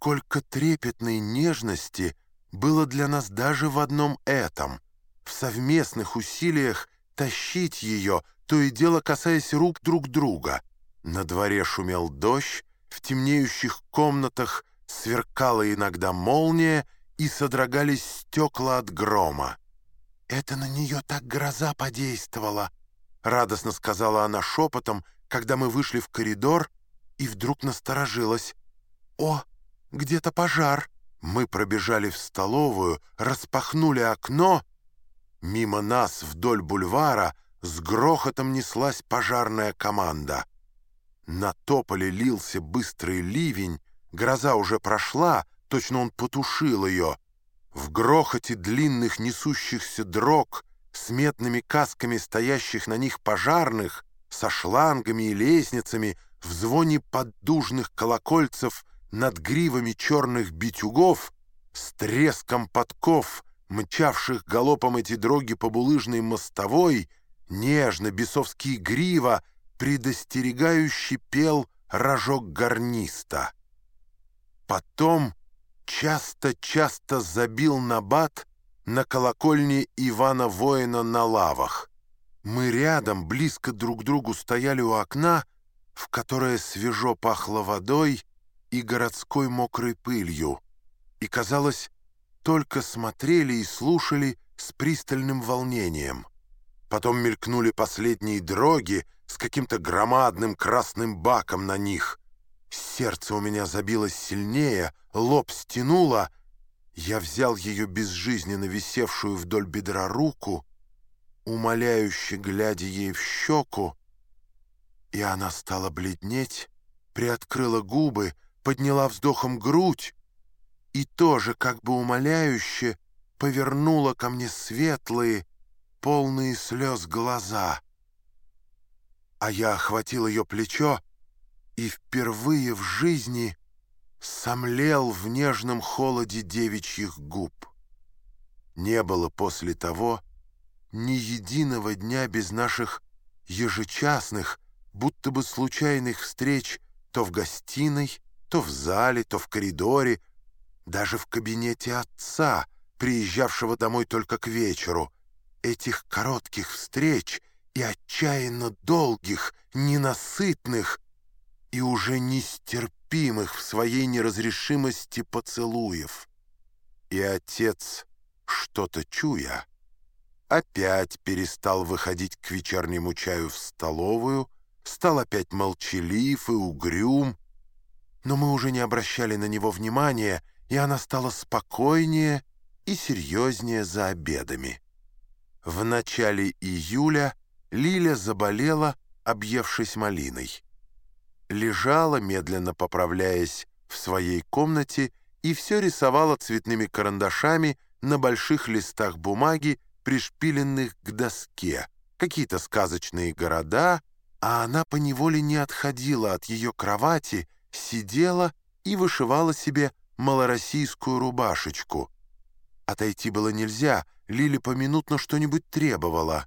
Сколько трепетной нежности было для нас даже в одном этом, в совместных усилиях тащить ее, то и дело касаясь рук друг друга. На дворе шумел дождь, в темнеющих комнатах сверкала иногда молния и содрогались стекла от грома. «Это на нее так гроза подействовала», — радостно сказала она шепотом, когда мы вышли в коридор, и вдруг насторожилась. «О, где-то пожар!» Мы пробежали в столовую, распахнули окно. Мимо нас вдоль бульвара с грохотом неслась пожарная команда. На тополе лился быстрый ливень, гроза уже прошла, точно он потушил ее. В грохоте длинных несущихся дрог с метными касками стоящих на них пожарных, со шлангами и лестницами, в звоне поддужных колокольцев над гривами черных битюгов, с треском подков, мчавших галопом эти дроги по булыжной мостовой, нежно бесовский грива предостерегающе пел рожок гарниста. Потом часто-часто забил набат на колокольне Ивана Воина на лавах. Мы рядом, близко друг к другу стояли у окна, в которое свежо пахло водой и городской мокрой пылью, и, казалось, только смотрели и слушали с пристальным волнением. Потом мелькнули последние дроги с каким-то громадным красным баком на них. Сердце у меня забилось сильнее, лоб стянуло. Я взял ее безжизненно висевшую вдоль бедра руку, умоляюще глядя ей в щеку, и она стала бледнеть, приоткрыла губы, подняла вздохом грудь и тоже, как бы умоляюще, повернула ко мне светлые, полные слез глаза. А я охватил ее плечо и впервые в жизни сомлел в нежном холоде девичьих губ. Не было после того ни единого дня без наших ежечасных, будто бы случайных встреч то в гостиной, то в зале, то в коридоре, даже в кабинете отца, приезжавшего домой только к вечеру. Этих коротких встреч и отчаянно долгих, ненасытных и уже нестерпимых в своей неразрешимости поцелуев. И отец, что-то чуя, опять перестал выходить к вечернему чаю в столовую, стал опять молчалив и угрюм, но мы уже не обращали на него внимания, и она стала спокойнее и серьезнее за обедами. В начале июля Лиля заболела, объевшись малиной. Лежала, медленно поправляясь в своей комнате, и все рисовала цветными карандашами на больших листах бумаги, пришпиленных к доске, какие-то сказочные города, а она поневоле не отходила от ее кровати, сидела и вышивала себе малороссийскую рубашечку. Отойти было нельзя, Лили поминутно что-нибудь требовала.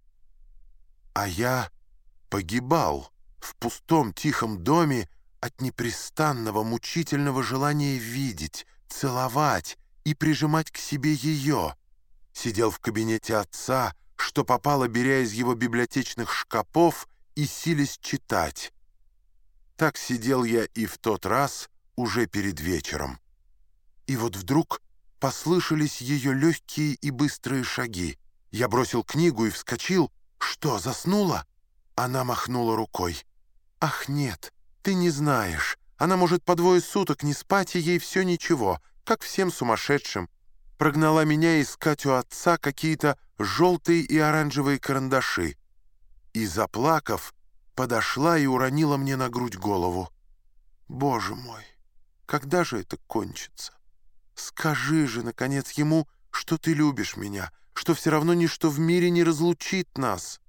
А я погибал в пустом тихом доме от непрестанного мучительного желания видеть, целовать и прижимать к себе ее. Сидел в кабинете отца, что попало, беря из его библиотечных шкапов, и сились читать. Так сидел я и в тот раз, уже перед вечером. И вот вдруг послышались ее легкие и быстрые шаги. Я бросил книгу и вскочил. «Что, заснула?» Она махнула рукой. «Ах, нет, ты не знаешь. Она может по двое суток не спать, и ей все ничего, как всем сумасшедшим. Прогнала меня искать у отца какие-то желтые и оранжевые карандаши и, заплакав, подошла и уронила мне на грудь голову. «Боже мой, когда же это кончится? Скажи же, наконец, ему, что ты любишь меня, что все равно ничто в мире не разлучит нас».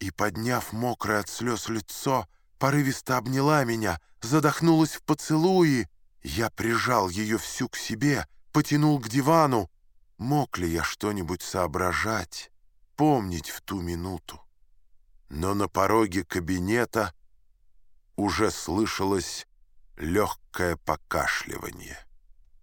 И, подняв мокрое от слез лицо, порывисто обняла меня, задохнулась в поцелуи. Я прижал ее всю к себе, потянул к дивану. Мог ли я что-нибудь соображать, помнить в ту минуту? Но на пороге кабинета уже слышалось легкое покашливание.